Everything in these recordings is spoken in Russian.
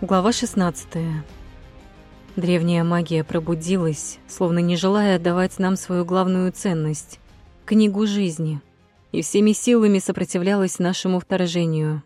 Глава 16. Древняя магия пробудилась, словно не желая отдавать нам свою главную ценность — книгу жизни, и всеми силами сопротивлялась нашему вторжению.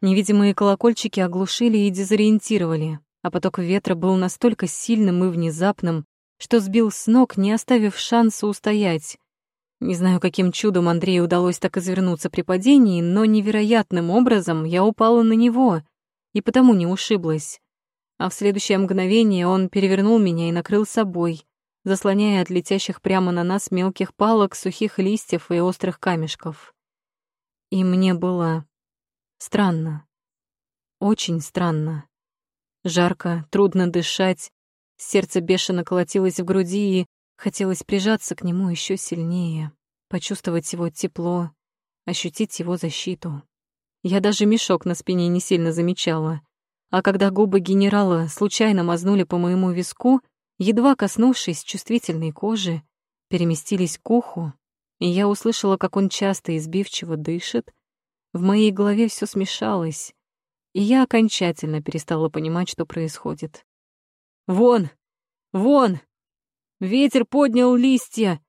Невидимые колокольчики оглушили и дезориентировали, а поток ветра был настолько сильным и внезапным, что сбил с ног, не оставив шанса устоять. Не знаю, каким чудом Андрею удалось так извернуться при падении, но невероятным образом я упала на него — и потому не ушиблась. А в следующее мгновение он перевернул меня и накрыл собой, заслоняя от летящих прямо на нас мелких палок, сухих листьев и острых камешков. И мне было странно. Очень странно. Жарко, трудно дышать, сердце бешено колотилось в груди и хотелось прижаться к нему еще сильнее, почувствовать его тепло, ощутить его защиту. Я даже мешок на спине не сильно замечала. А когда губы генерала случайно мазнули по моему виску, едва коснувшись чувствительной кожи, переместились к уху, и я услышала, как он часто и сбивчиво дышит, в моей голове все смешалось, и я окончательно перестала понимать, что происходит. «Вон! Вон! Ветер поднял листья!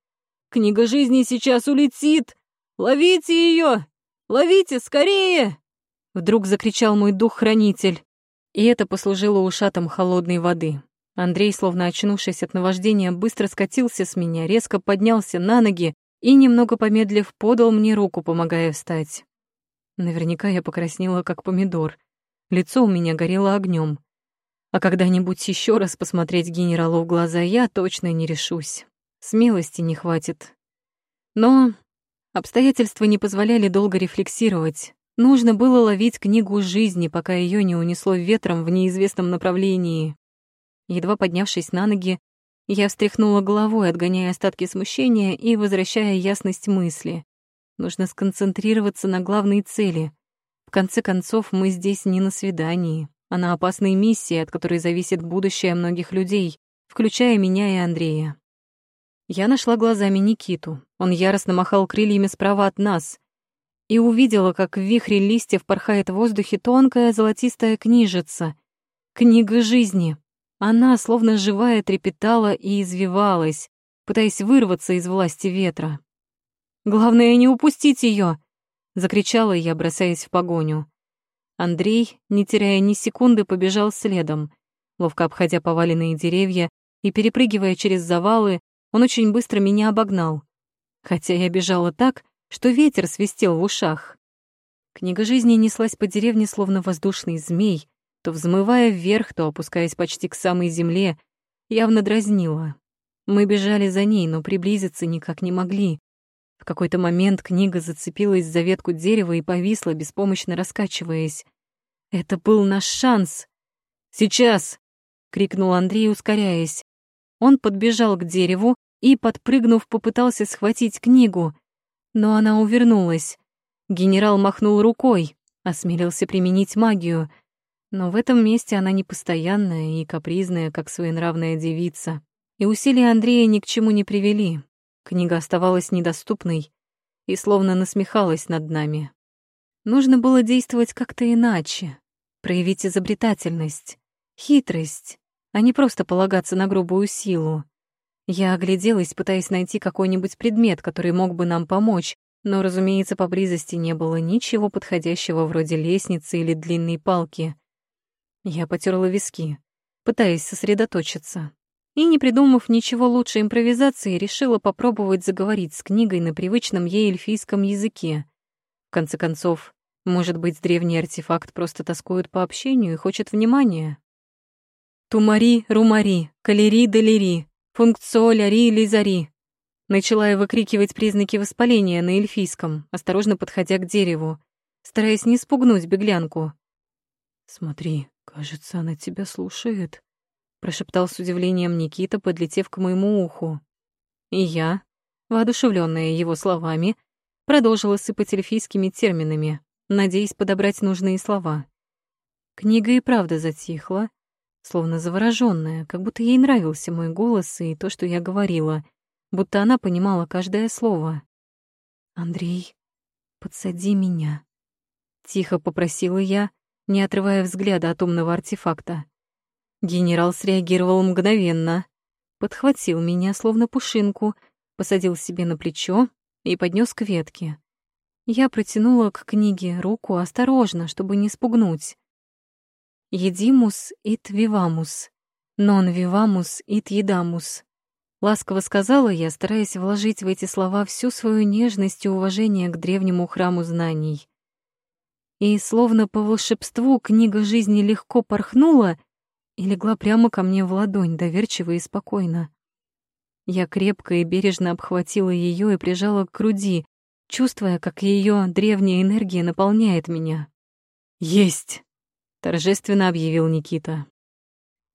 Книга жизни сейчас улетит! Ловите ее! Ловите, скорее!» Вдруг закричал мой дух-хранитель. И это послужило ушатом холодной воды. Андрей, словно очнувшись от наваждения, быстро скатился с меня, резко поднялся на ноги и, немного помедлив, подал мне руку, помогая встать. Наверняка я покраснела, как помидор. Лицо у меня горело огнем. А когда-нибудь еще раз посмотреть генералу в глаза я точно не решусь. Смелости не хватит. Но Обстоятельства не позволяли долго рефлексировать. Нужно было ловить книгу жизни, пока ее не унесло ветром в неизвестном направлении. Едва поднявшись на ноги, я встряхнула головой, отгоняя остатки смущения и возвращая ясность мысли. Нужно сконцентрироваться на главной цели. В конце концов, мы здесь не на свидании, а на опасной миссии, от которой зависит будущее многих людей, включая меня и Андрея. Я нашла глазами Никиту. Он яростно махал крыльями справа от нас. И увидела, как в вихре листьев порхает в воздухе тонкая золотистая книжица. Книга жизни. Она, словно живая, трепетала и извивалась, пытаясь вырваться из власти ветра. «Главное, не упустить ее! закричала я, бросаясь в погоню. Андрей, не теряя ни секунды, побежал следом, ловко обходя поваленные деревья и перепрыгивая через завалы, он очень быстро меня обогнал. Хотя я бежала так, что ветер свистел в ушах. Книга жизни неслась по деревне, словно воздушный змей, то взмывая вверх, то опускаясь почти к самой земле, явно дразнила. Мы бежали за ней, но приблизиться никак не могли. В какой-то момент книга зацепилась за ветку дерева и повисла, беспомощно раскачиваясь. Это был наш шанс. «Сейчас!» — крикнул Андрей, ускоряясь. Он подбежал к дереву и, подпрыгнув, попытался схватить книгу, но она увернулась. Генерал махнул рукой, осмелился применить магию, но в этом месте она непостоянная и капризная, как своенравная девица. И усилия Андрея ни к чему не привели. Книга оставалась недоступной и словно насмехалась над нами. Нужно было действовать как-то иначе, проявить изобретательность, хитрость, а не просто полагаться на грубую силу. Я огляделась, пытаясь найти какой-нибудь предмет, который мог бы нам помочь, но, разумеется, поблизости не было ничего подходящего вроде лестницы или длинной палки. Я потерла виски, пытаясь сосредоточиться. И, не придумав ничего лучше импровизации, решила попробовать заговорить с книгой на привычном ей эльфийском языке. В конце концов, может быть, древний артефакт просто тоскует по общению и хочет внимания? Тумари, румари, калери, делери, функцио, ляри, лизари. Начала я выкрикивать признаки воспаления на эльфийском, осторожно подходя к дереву, стараясь не спугнуть беглянку. «Смотри, кажется, она тебя слушает», — прошептал с удивлением Никита, подлетев к моему уху. И я, воодушевленная его словами, продолжила сыпать эльфийскими терминами, надеясь подобрать нужные слова. Книга и правда затихла, словно заворожённая, как будто ей нравился мой голос и то, что я говорила, будто она понимала каждое слово. «Андрей, подсади меня», — тихо попросила я, не отрывая взгляда от умного артефакта. Генерал среагировал мгновенно, подхватил меня, словно пушинку, посадил себе на плечо и поднес к ветке. Я протянула к книге руку осторожно, чтобы не спугнуть. «Едимус ит вивамус, нон вивамус ит едамус», — ласково сказала я, стараясь вложить в эти слова всю свою нежность и уважение к древнему храму знаний. И, словно по волшебству, книга жизни легко порхнула и легла прямо ко мне в ладонь, доверчиво и спокойно. Я крепко и бережно обхватила ее и прижала к груди, чувствуя, как ее древняя энергия наполняет меня. «Есть!» — торжественно объявил Никита.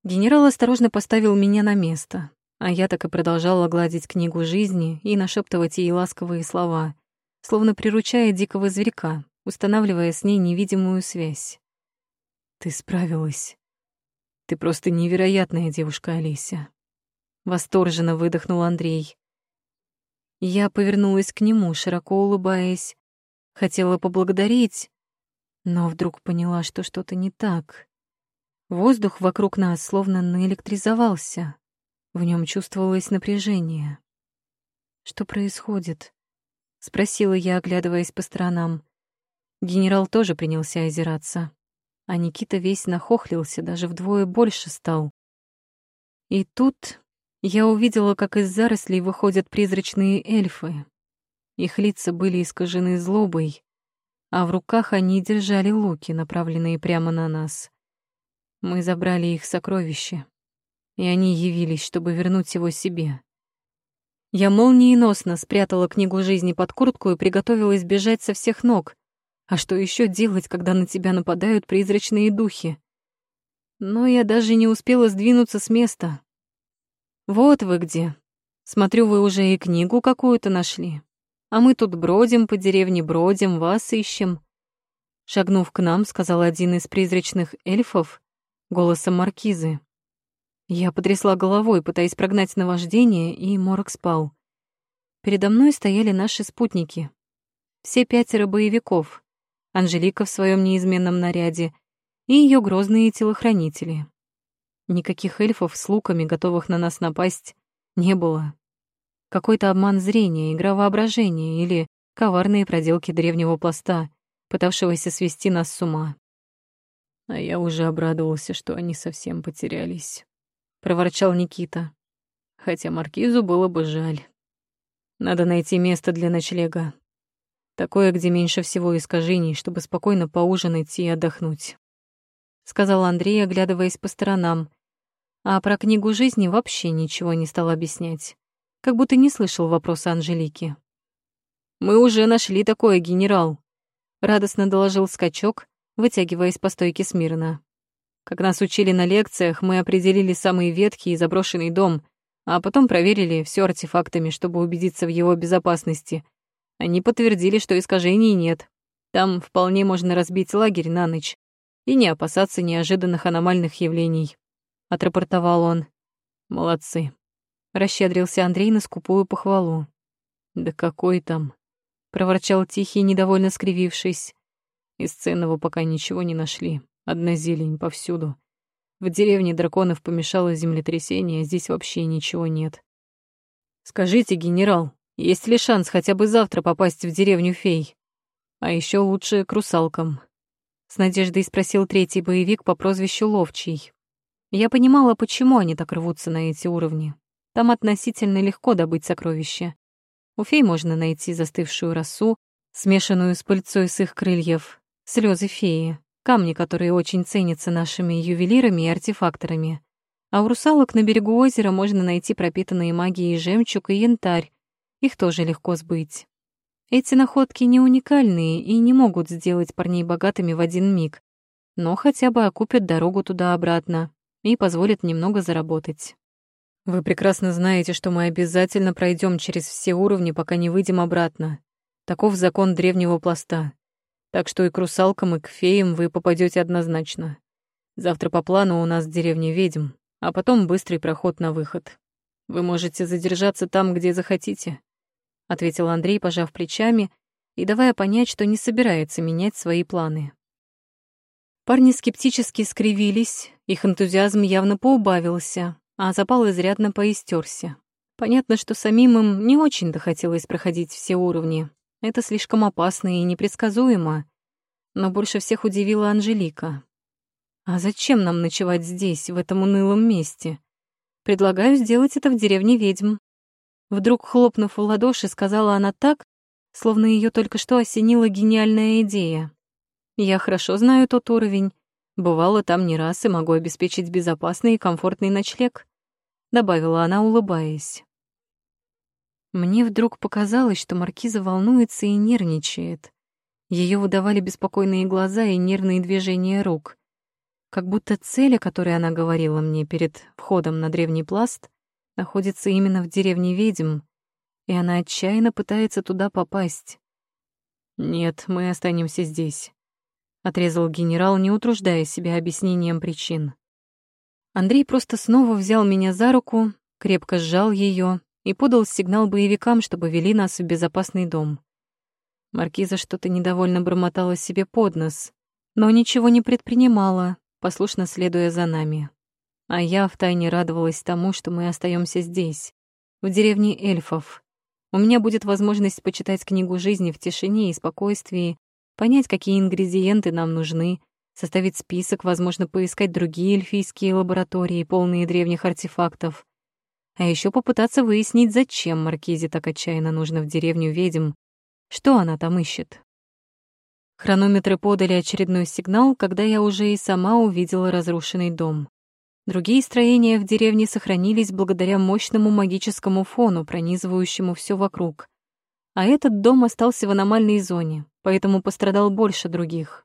Генерал осторожно поставил меня на место, а я так и продолжала гладить книгу жизни и нашептывать ей ласковые слова, словно приручая дикого зверька, устанавливая с ней невидимую связь. «Ты справилась. Ты просто невероятная девушка, Алися», — восторженно выдохнул Андрей. Я повернулась к нему, широко улыбаясь. Хотела поблагодарить, но вдруг поняла, что что-то не так. Воздух вокруг нас словно наэлектризовался. В нем чувствовалось напряжение. «Что происходит?» — спросила я, оглядываясь по сторонам. Генерал тоже принялся озираться, а Никита весь нахохлился, даже вдвое больше стал. И тут я увидела, как из зарослей выходят призрачные эльфы. Их лица были искажены злобой, а в руках они держали луки, направленные прямо на нас. Мы забрали их сокровища, и они явились, чтобы вернуть его себе. Я молниеносно спрятала книгу жизни под куртку и приготовилась бежать со всех ног. А что еще делать, когда на тебя нападают призрачные духи? Но я даже не успела сдвинуться с места. Вот вы где. Смотрю, вы уже и книгу какую-то нашли. А мы тут бродим по деревне, бродим, вас ищем. Шагнув к нам, сказал один из призрачных эльфов голосом маркизы. Я потрясла головой, пытаясь прогнать наваждение, и морок спал. Передо мной стояли наши спутники. Все пятеро боевиков. Анжелика в своем неизменном наряде и ее грозные телохранители. Никаких эльфов с луками, готовых на нас напасть, не было. Какой-то обман зрения, игра воображения или коварные проделки древнего пласта, пытавшегося свести нас с ума. А я уже обрадовался, что они совсем потерялись. Проворчал Никита. Хотя Маркизу было бы жаль. Надо найти место для ночлега. Такое, где меньше всего искажений, чтобы спокойно поужинать и отдохнуть. Сказал Андрей, оглядываясь по сторонам. А про книгу жизни вообще ничего не стал объяснять как будто не слышал вопроса Анжелики. «Мы уже нашли такое, генерал», — радостно доложил скачок, вытягиваясь по стойке смирно. «Как нас учили на лекциях, мы определили самый ветхий и заброшенный дом, а потом проверили все артефактами, чтобы убедиться в его безопасности. Они подтвердили, что искажений нет. Там вполне можно разбить лагерь на ночь и не опасаться неожиданных аномальных явлений», — отрапортовал он. «Молодцы». Расщедрился Андрей на скупую похвалу. «Да какой там?» — проворчал Тихий, недовольно скривившись. Из ценного пока ничего не нашли. Одна зелень повсюду. В деревне драконов помешало землетрясение, а здесь вообще ничего нет. «Скажите, генерал, есть ли шанс хотя бы завтра попасть в деревню фей? А еще лучше к русалкам?» С надеждой спросил третий боевик по прозвищу Ловчий. Я понимала, почему они так рвутся на эти уровни. Там относительно легко добыть сокровища. У фей можно найти застывшую росу, смешанную с пыльцой с их крыльев, слезы феи, камни, которые очень ценятся нашими ювелирами и артефакторами. А у русалок на берегу озера можно найти пропитанные магией жемчуг и янтарь. Их тоже легко сбыть. Эти находки не уникальные и не могут сделать парней богатыми в один миг, но хотя бы окупят дорогу туда-обратно и позволят немного заработать. Вы прекрасно знаете, что мы обязательно пройдем через все уровни, пока не выйдем обратно. Таков закон древнего пласта. Так что и к русалкам, и к феям вы попадете однозначно. Завтра по плану у нас в деревне ведьм, а потом быстрый проход на выход. Вы можете задержаться там, где захотите, ответил Андрей, пожав плечами и давая понять, что не собирается менять свои планы. Парни скептически скривились, их энтузиазм явно поубавился, а запал изрядно поистерся. Понятно, что самим им не очень-то хотелось проходить все уровни. Это слишком опасно и непредсказуемо. Но больше всех удивила Анжелика. «А зачем нам ночевать здесь, в этом унылом месте? Предлагаю сделать это в деревне ведьм». Вдруг, хлопнув в ладоши, сказала она так, словно ее только что осенила гениальная идея. «Я хорошо знаю тот уровень, бывала там не раз и могу обеспечить безопасный и комфортный ночлег», добавила она, улыбаясь. Мне вдруг показалось, что маркиза волнуется и нервничает. Ее выдавали беспокойные глаза и нервные движения рук. Как будто цель, о которой она говорила мне перед входом на древний пласт, находится именно в деревне ведьм, и она отчаянно пытается туда попасть. «Нет, мы останемся здесь», — отрезал генерал, не утруждая себя объяснением причин. Андрей просто снова взял меня за руку, крепко сжал ее и подал сигнал боевикам, чтобы вели нас в безопасный дом. Маркиза что-то недовольно бормотала себе под нос, но ничего не предпринимала, послушно следуя за нами. А я втайне радовалась тому, что мы остаемся здесь, в деревне эльфов. У меня будет возможность почитать книгу жизни в тишине и спокойствии, понять, какие ингредиенты нам нужны, составить список, возможно, поискать другие эльфийские лаборатории, полные древних артефактов. А еще попытаться выяснить, зачем Маркизе так отчаянно нужно в деревню ведьм, что она там ищет. Хронометры подали очередной сигнал, когда я уже и сама увидела разрушенный дом. Другие строения в деревне сохранились благодаря мощному магическому фону, пронизывающему все вокруг. А этот дом остался в аномальной зоне, поэтому пострадал больше других.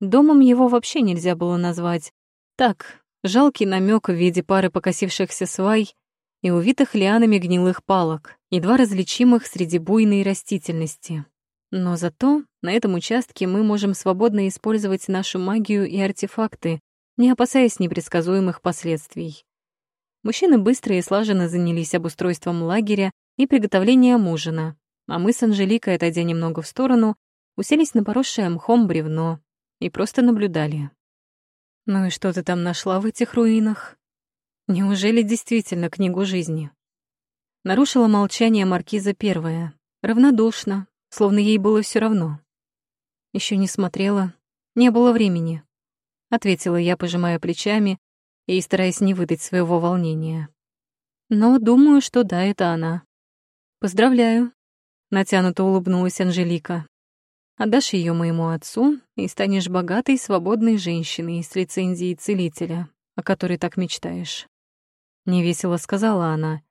Домом его вообще нельзя было назвать. Так, жалкий намек в виде пары покосившихся свай и увитых лианами гнилых палок, едва различимых среди буйной растительности. Но зато на этом участке мы можем свободно использовать нашу магию и артефакты, не опасаясь непредсказуемых последствий. Мужчины быстро и слаженно занялись обустройством лагеря и приготовлением ужина, а мы с Анжеликой, отойдя немного в сторону, уселись на поросшее мхом бревно и просто наблюдали. «Ну и что ты там нашла в этих руинах?» Неужели действительно книгу жизни? Нарушила молчание маркиза первая, равнодушно, словно ей было все равно. Еще не смотрела, не было времени, ответила я, пожимая плечами и стараясь не выдать своего волнения. Но думаю, что да, это она. Поздравляю, натянуто улыбнулась Анжелика. Отдашь ее моему отцу и станешь богатой, свободной женщиной с лицензией целителя, о которой так мечтаешь невесело сказала она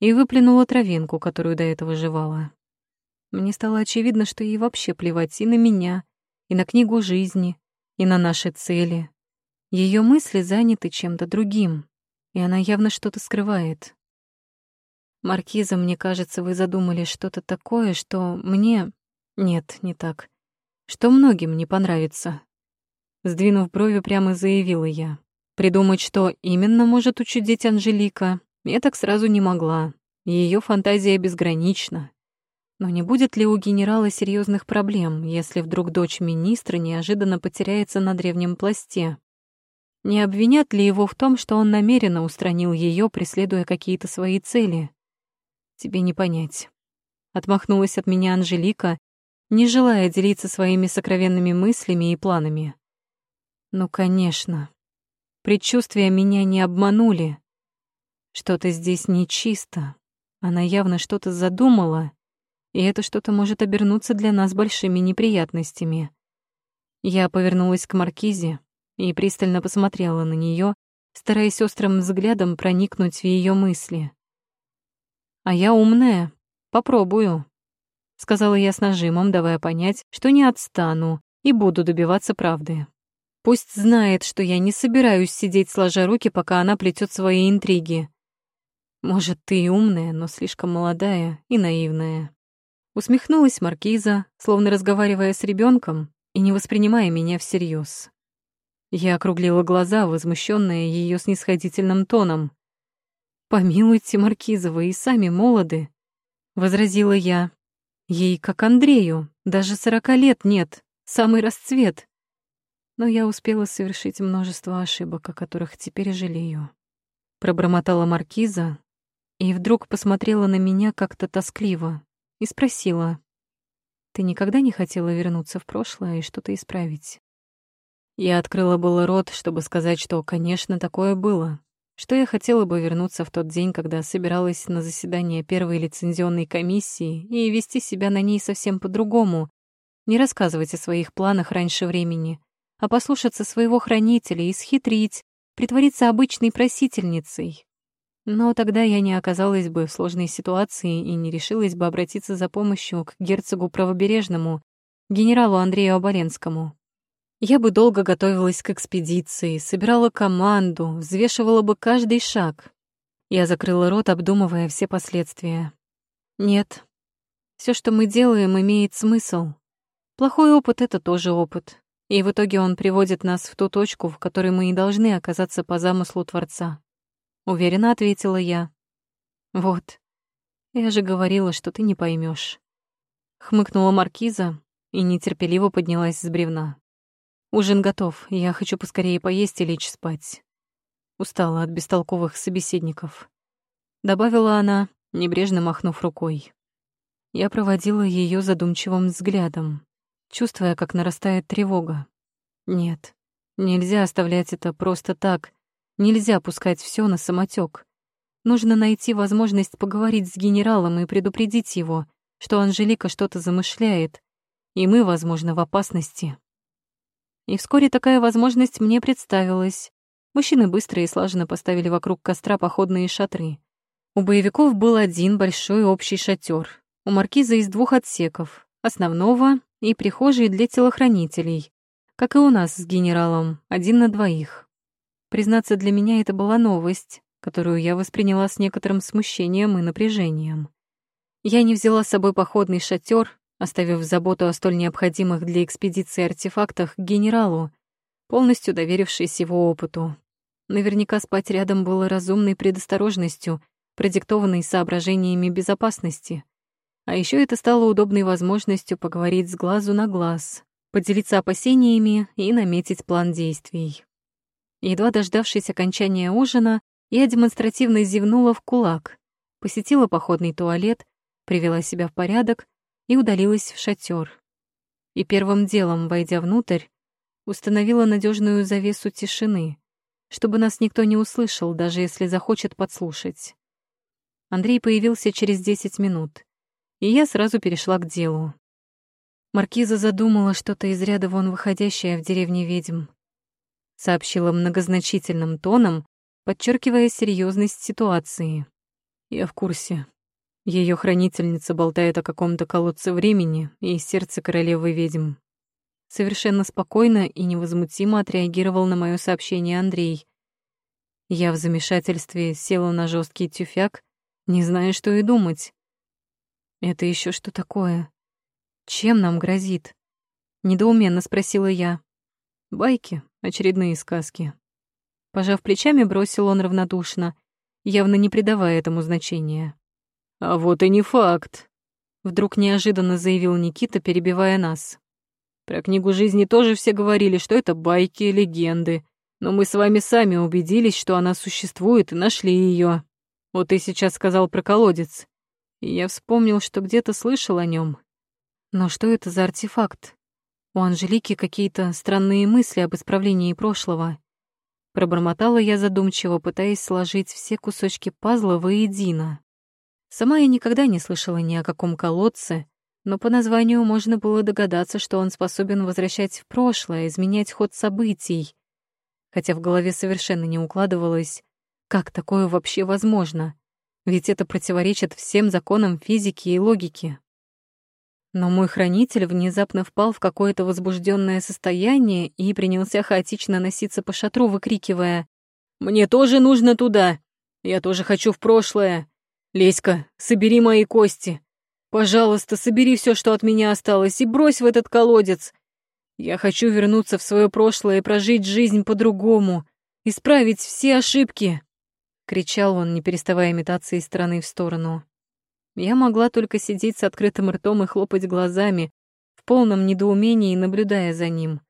и выплюнула травинку, которую до этого жевала. Мне стало очевидно, что ей вообще плевать и на меня, и на книгу жизни, и на наши цели. Ее мысли заняты чем-то другим, и она явно что-то скрывает. «Маркиза, мне кажется, вы задумали что-то такое, что мне... Нет, не так. Что многим не понравится». Сдвинув брови, прямо заявила я. Придумать, что именно может учудить Анжелика, я так сразу не могла. Ее фантазия безгранична. Но не будет ли у генерала серьезных проблем, если вдруг дочь министра неожиданно потеряется на древнем пласте? Не обвинят ли его в том, что он намеренно устранил ее, преследуя какие-то свои цели? Тебе не понять. Отмахнулась от меня Анжелика, не желая делиться своими сокровенными мыслями и планами. Ну, конечно. Предчувствия меня не обманули. Что-то здесь нечисто. Она явно что-то задумала, и это что-то может обернуться для нас большими неприятностями. Я повернулась к Маркизе и пристально посмотрела на нее, стараясь острым взглядом проникнуть в ее мысли. «А я умная. Попробую», — сказала я с нажимом, давая понять, что не отстану и буду добиваться правды. Пусть знает, что я не собираюсь сидеть сложа руки, пока она плетет свои интриги. Может, ты и умная, но слишком молодая и наивная. Усмехнулась маркиза, словно разговаривая с ребенком и не воспринимая меня всерьез. Я округлила глаза, возмущенная ее снисходительным тоном. «Помилуйте, маркиза, вы и сами молоды», — возразила я. «Ей, как Андрею, даже сорока лет нет, самый расцвет. но я успела совершить множество ошибок, о которых теперь жалею. Пробормотала маркиза и вдруг посмотрела на меня как-то тоскливо и спросила, «Ты никогда не хотела вернуться в прошлое и что-то исправить?» Я открыла было рот, чтобы сказать, что, конечно, такое было, что я хотела бы вернуться в тот день, когда собиралась на заседание первой лицензионной комиссии и вести себя на ней совсем по-другому, не рассказывать о своих планах раньше времени, а послушаться своего хранителя и схитрить, притвориться обычной просительницей. Но тогда я не оказалась бы в сложной ситуации и не решилась бы обратиться за помощью к герцогу правобережному, генералу Андрею Оболенскому. Я бы долго готовилась к экспедиции, собирала команду, взвешивала бы каждый шаг. Я закрыла рот, обдумывая все последствия. Нет, все, что мы делаем, имеет смысл. Плохой опыт — это тоже опыт. И в итоге он приводит нас в ту точку, в которой мы и должны оказаться по замыслу Творца. Уверенно ответила я. Вот. Я же говорила, что ты не поймешь. Хмыкнула маркиза и нетерпеливо поднялась с бревна. Ужин готов, я хочу поскорее поесть и лечь спать. Устала от бестолковых собеседников. Добавила она, небрежно махнув рукой. Я проводила ее задумчивым взглядом чувствуя, как нарастает тревога. Нет, нельзя оставлять это просто так. Нельзя пускать все на самотек. Нужно найти возможность поговорить с генералом и предупредить его, что Анжелика что-то замышляет, и мы, возможно, в опасности. И вскоре такая возможность мне представилась. Мужчины быстро и слаженно поставили вокруг костра походные шатры. У боевиков был один большой общий шатер, у маркиза из двух отсеков, основного и прихожей для телохранителей, как и у нас с генералом, один на двоих. Признаться, для меня это была новость, которую я восприняла с некоторым смущением и напряжением. Я не взяла с собой походный шатер, оставив заботу о столь необходимых для экспедиции артефактах генералу, полностью доверившись его опыту. Наверняка спать рядом было разумной предосторожностью, продиктованной соображениями безопасности. А еще это стало удобной возможностью поговорить с глазу на глаз, поделиться опасениями и наметить план действий. Едва дождавшись окончания ужина, я демонстративно зевнула в кулак, посетила походный туалет, привела себя в порядок и удалилась в шатер. И первым делом, войдя внутрь, установила надежную завесу тишины, чтобы нас никто не услышал, даже если захочет подслушать. Андрей появился через десять минут и я сразу перешла к делу. Маркиза задумала что-то из ряда вон выходящее в деревне ведьм. Сообщила многозначительным тоном, подчеркивая серьезность ситуации. Я в курсе. Ее хранительница болтает о каком-то колодце времени и сердце королевы ведьм. Совершенно спокойно и невозмутимо отреагировал на мое сообщение Андрей. Я в замешательстве села на жесткий тюфяк, не зная, что и думать. Это еще что такое? Чем нам грозит? Недоуменно спросила я. Байки, очередные сказки. Пожав плечами, бросил он равнодушно, явно не придавая этому значения. А вот и не факт. Вдруг неожиданно заявил Никита, перебивая нас. Про книгу жизни тоже все говорили, что это байки, легенды. Но мы с вами сами убедились, что она существует, и нашли ее. Вот ты сейчас сказал про колодец и я вспомнил, что где-то слышал о нем. Но что это за артефакт? У Анжелики какие-то странные мысли об исправлении прошлого. Пробормотала я задумчиво, пытаясь сложить все кусочки пазла воедино. Сама я никогда не слышала ни о каком колодце, но по названию можно было догадаться, что он способен возвращать в прошлое, изменять ход событий. Хотя в голове совершенно не укладывалось, как такое вообще возможно ведь это противоречит всем законам физики и логики. Но мой хранитель внезапно впал в какое-то возбужденное состояние и принялся хаотично носиться по шатру, выкрикивая «Мне тоже нужно туда! Я тоже хочу в прошлое! Леська, собери мои кости! Пожалуйста, собери все, что от меня осталось, и брось в этот колодец! Я хочу вернуться в свое прошлое и прожить жизнь по-другому, исправить все ошибки!» кричал он, не переставая метаться из стороны в сторону. Я могла только сидеть с открытым ртом и хлопать глазами, в полном недоумении наблюдая за ним.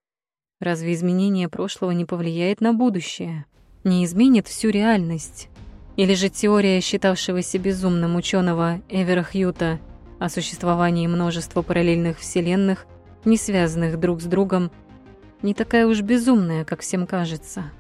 Разве изменение прошлого не повлияет на будущее? Не изменит всю реальность? Или же теория считавшегося безумным ученого Эвера Хьюта о существовании множества параллельных вселенных, не связанных друг с другом, не такая уж безумная, как всем кажется?